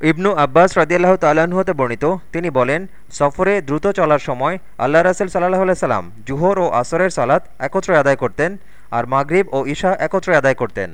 ইবনু আব্বাস রাজিয়াল্লাহ তাল্লাহ্ন হতে বর্ণিত। তিনি বলেন, সফরে দ্রুত চলার সময় আল্লাহ রাসেল সাল্লাহ সাল্লাম জুহর ও আসরের সালাত একত্রে আদায় করতেন আর মাগরিব ও ঈশা একত্রে আদায় করতেন।